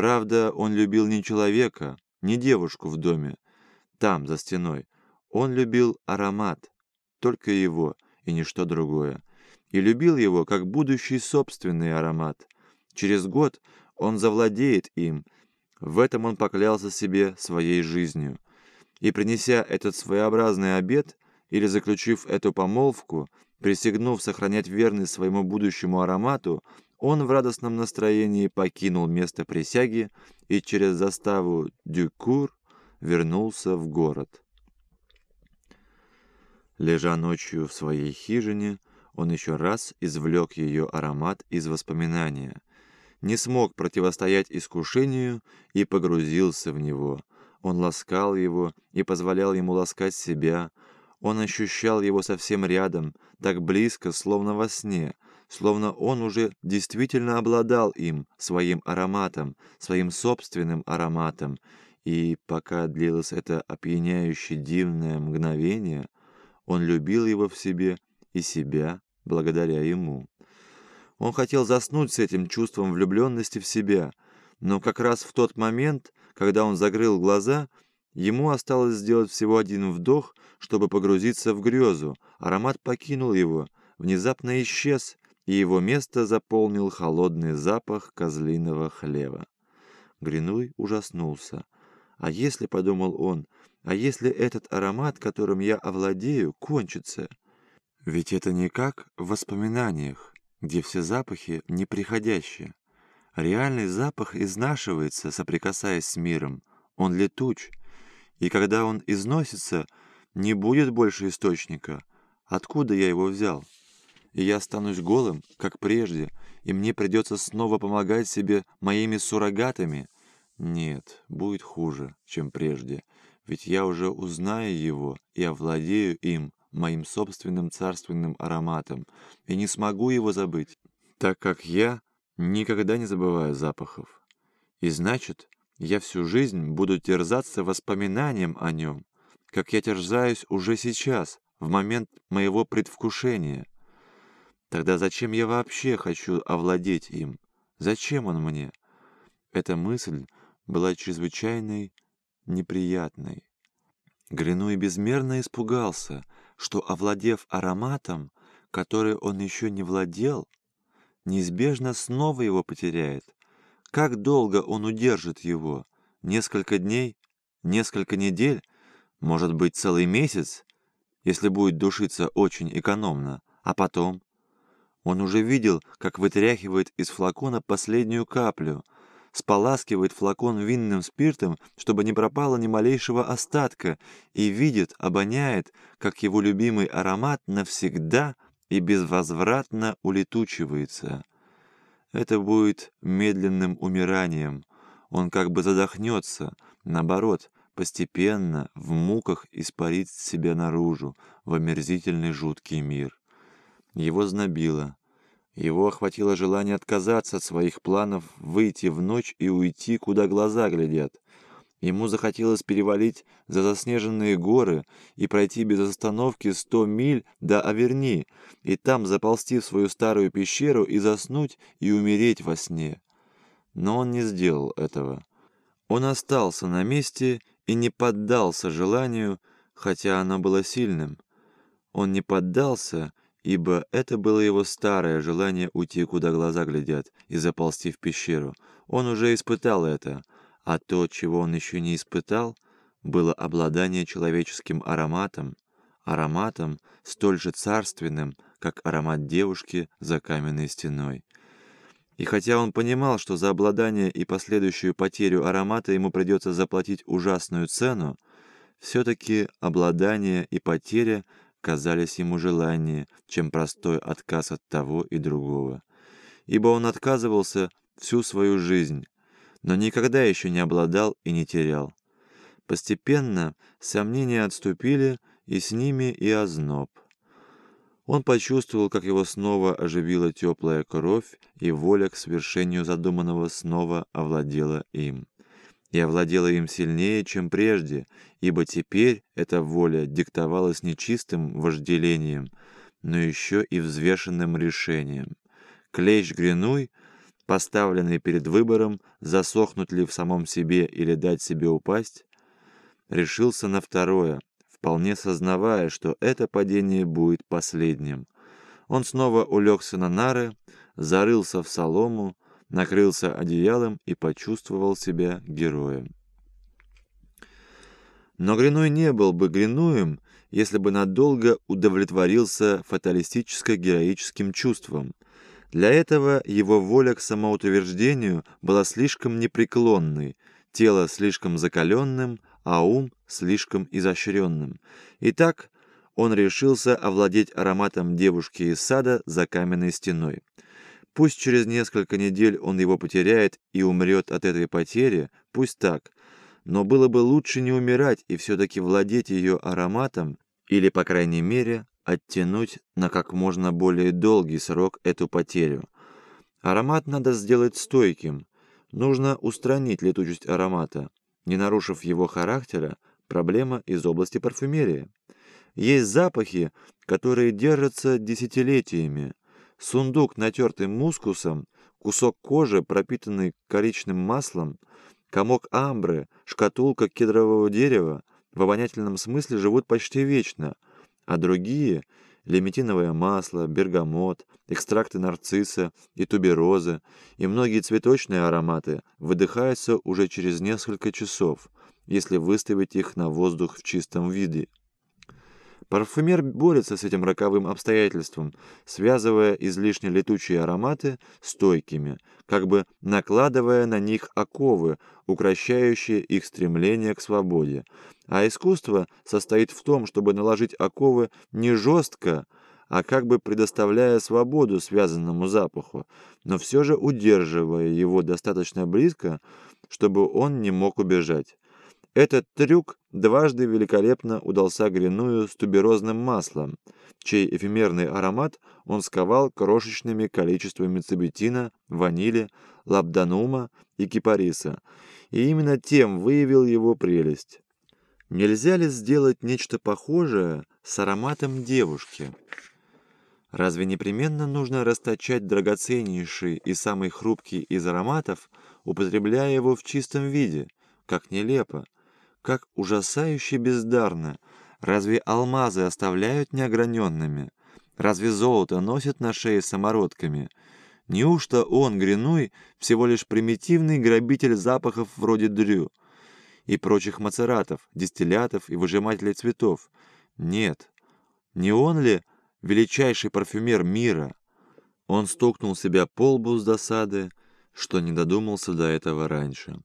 Правда, он любил не человека, не девушку в доме, там, за стеной. Он любил аромат, только его и ничто другое. И любил его как будущий собственный аромат. Через год он завладеет им. В этом он поклялся себе своей жизнью. И принеся этот своеобразный обет, или заключив эту помолвку, присягнув сохранять верность своему будущему аромату, он в радостном настроении покинул место присяги и через заставу Дюкур вернулся в город. Лежа ночью в своей хижине, он еще раз извлек ее аромат из воспоминания, не смог противостоять искушению и погрузился в него. Он ласкал его и позволял ему ласкать себя. Он ощущал его совсем рядом, так близко, словно во сне, словно он уже действительно обладал им, своим ароматом, своим собственным ароматом. И пока длилось это опьяняюще дивное мгновение, он любил его в себе и себя благодаря ему. Он хотел заснуть с этим чувством влюбленности в себя, но как раз в тот момент, когда он закрыл глаза, ему осталось сделать всего один вдох, чтобы погрузиться в грезу. Аромат покинул его, внезапно исчез, и его место заполнил холодный запах козлиного хлеба. Гринуй ужаснулся. «А если, — подумал он, — а если этот аромат, которым я овладею, кончится? Ведь это не как в воспоминаниях где все запахи неприходящие. Реальный запах изнашивается, соприкасаясь с миром, он летуч, и когда он износится, не будет больше источника. Откуда я его взял? И я останусь голым, как прежде, и мне придется снова помогать себе моими суррогатами? Нет, будет хуже, чем прежде, ведь я уже узнаю его и овладею им, моим собственным царственным ароматом, и не смогу его забыть, так как я никогда не забываю запахов. И значит, я всю жизнь буду терзаться воспоминанием о нем, как я терзаюсь уже сейчас, в момент моего предвкушения. Тогда зачем я вообще хочу овладеть им? Зачем он мне? Эта мысль была чрезвычайной неприятной. Гринуй безмерно испугался, что, овладев ароматом, который он еще не владел, неизбежно снова его потеряет. Как долго он удержит его? Несколько дней? Несколько недель? Может быть, целый месяц? Если будет душиться очень экономно. А потом? Он уже видел, как вытряхивает из флакона последнюю каплю — споласкивает флакон винным спиртом, чтобы не пропало ни малейшего остатка, и видит, обоняет, как его любимый аромат навсегда и безвозвратно улетучивается. Это будет медленным умиранием. Он как бы задохнется, наоборот, постепенно, в муках испарит себя наружу, в омерзительный жуткий мир. Его знобило. Его охватило желание отказаться от своих планов, выйти в ночь и уйти, куда глаза глядят. Ему захотелось перевалить за заснеженные горы и пройти без остановки сто миль до Аверни, и там заползти в свою старую пещеру и заснуть и умереть во сне. Но он не сделал этого. Он остался на месте и не поддался желанию, хотя оно было сильным. Он не поддался ибо это было его старое желание уйти, куда глаза глядят, и заползти в пещеру. Он уже испытал это, а то, чего он еще не испытал, было обладание человеческим ароматом, ароматом столь же царственным, как аромат девушки за каменной стеной. И хотя он понимал, что за обладание и последующую потерю аромата ему придется заплатить ужасную цену, все-таки обладание и потеря казались ему желаннее, чем простой отказ от того и другого. Ибо он отказывался всю свою жизнь, но никогда еще не обладал и не терял. Постепенно сомнения отступили, и с ними и озноб. Он почувствовал, как его снова оживила теплая кровь, и воля к свершению задуманного снова овладела им и овладела им сильнее, чем прежде, ибо теперь эта воля диктовалась не чистым вожделением, но еще и взвешенным решением. Клещ Гринуй поставленный перед выбором, засохнуть ли в самом себе или дать себе упасть, решился на второе, вполне сознавая, что это падение будет последним. Он снова улегся на нары, зарылся в солому, накрылся одеялом и почувствовал себя героем. Но Гринуй не был бы Гринуем, если бы надолго удовлетворился фаталистическо-героическим чувством. Для этого его воля к самоутверждению была слишком непреклонной, тело слишком закаленным, а ум слишком изощренным. Итак, он решился овладеть ароматом девушки из сада за каменной стеной. Пусть через несколько недель он его потеряет и умрет от этой потери, пусть так, но было бы лучше не умирать и все-таки владеть ее ароматом, или, по крайней мере, оттянуть на как можно более долгий срок эту потерю. Аромат надо сделать стойким. Нужно устранить летучесть аромата. Не нарушив его характера, проблема из области парфюмерии. Есть запахи, которые держатся десятилетиями. Сундук, натертый мускусом, кусок кожи, пропитанный коричным маслом, комок амбры, шкатулка кедрового дерева в обонятельном смысле живут почти вечно, а другие – леметиновое масло, бергамот, экстракты нарцисса и туберозы и многие цветочные ароматы выдыхаются уже через несколько часов, если выставить их на воздух в чистом виде. Парфюмер борется с этим роковым обстоятельством, связывая излишне летучие ароматы стойкими, как бы накладывая на них оковы, укращающие их стремление к свободе. А искусство состоит в том, чтобы наложить оковы не жестко, а как бы предоставляя свободу связанному запаху, но все же удерживая его достаточно близко, чтобы он не мог убежать. Этот трюк дважды великолепно удался Гриную с туберозным маслом, чей эфемерный аромат он сковал крошечными количествами цибетина, ванили, лабданума и кипариса, и именно тем выявил его прелесть. Нельзя ли сделать нечто похожее с ароматом девушки? Разве непременно нужно расточать драгоценнейший и самый хрупкий из ароматов, употребляя его в чистом виде? Как нелепо! Как ужасающе бездарно. Разве алмазы оставляют неограненными? Разве золото носят на шее самородками? Неужто он, Гринуй, всего лишь примитивный грабитель запахов вроде дрю и прочих мацератов, дистиллятов и выжимателей цветов? Нет. Не он ли величайший парфюмер мира? Он стукнул себя по лбу с досады, что не додумался до этого раньше.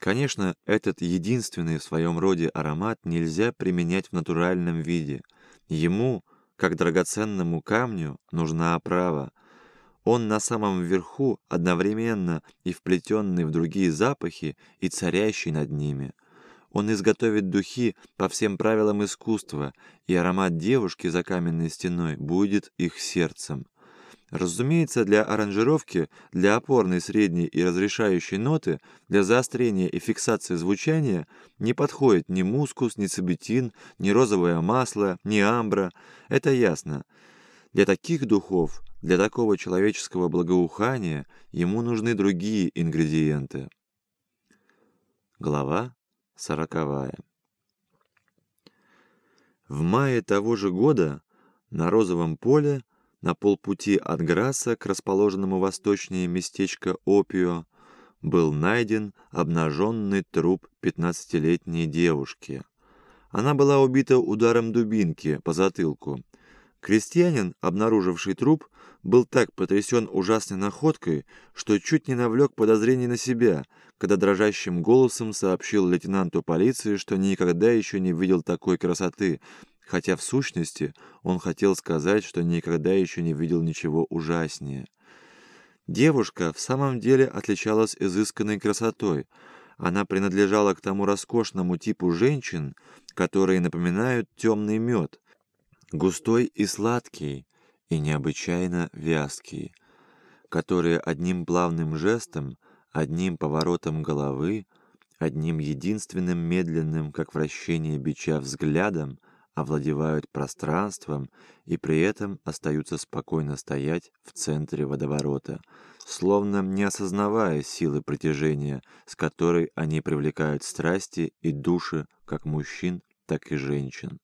Конечно, этот единственный в своем роде аромат нельзя применять в натуральном виде. Ему, как драгоценному камню, нужна оправа. Он на самом верху одновременно и вплетенный в другие запахи, и царящий над ними. Он изготовит духи по всем правилам искусства, и аромат девушки за каменной стеной будет их сердцем. Разумеется, для аранжировки, для опорной, средней и разрешающей ноты, для заострения и фиксации звучания не подходит ни мускус, ни цибетин, ни розовое масло, ни амбра. Это ясно. Для таких духов, для такого человеческого благоухания ему нужны другие ингредиенты. Глава сороковая. В мае того же года на розовом поле на полпути от Граса к расположенному восточнее местечко Опио был найден обнаженный труп 15-летней девушки. Она была убита ударом дубинки по затылку. Крестьянин, обнаруживший труп, был так потрясен ужасной находкой, что чуть не навлек подозрений на себя, когда дрожащим голосом сообщил лейтенанту полиции, что никогда еще не видел такой красоты, хотя в сущности он хотел сказать, что никогда еще не видел ничего ужаснее. Девушка в самом деле отличалась изысканной красотой. Она принадлежала к тому роскошному типу женщин, которые напоминают темный мед, густой и сладкий, и необычайно вязкий, которые одним плавным жестом, одним поворотом головы, одним единственным медленным, как вращение бича, взглядом овладевают пространством и при этом остаются спокойно стоять в центре водоворота, словно не осознавая силы притяжения, с которой они привлекают страсти и души как мужчин, так и женщин.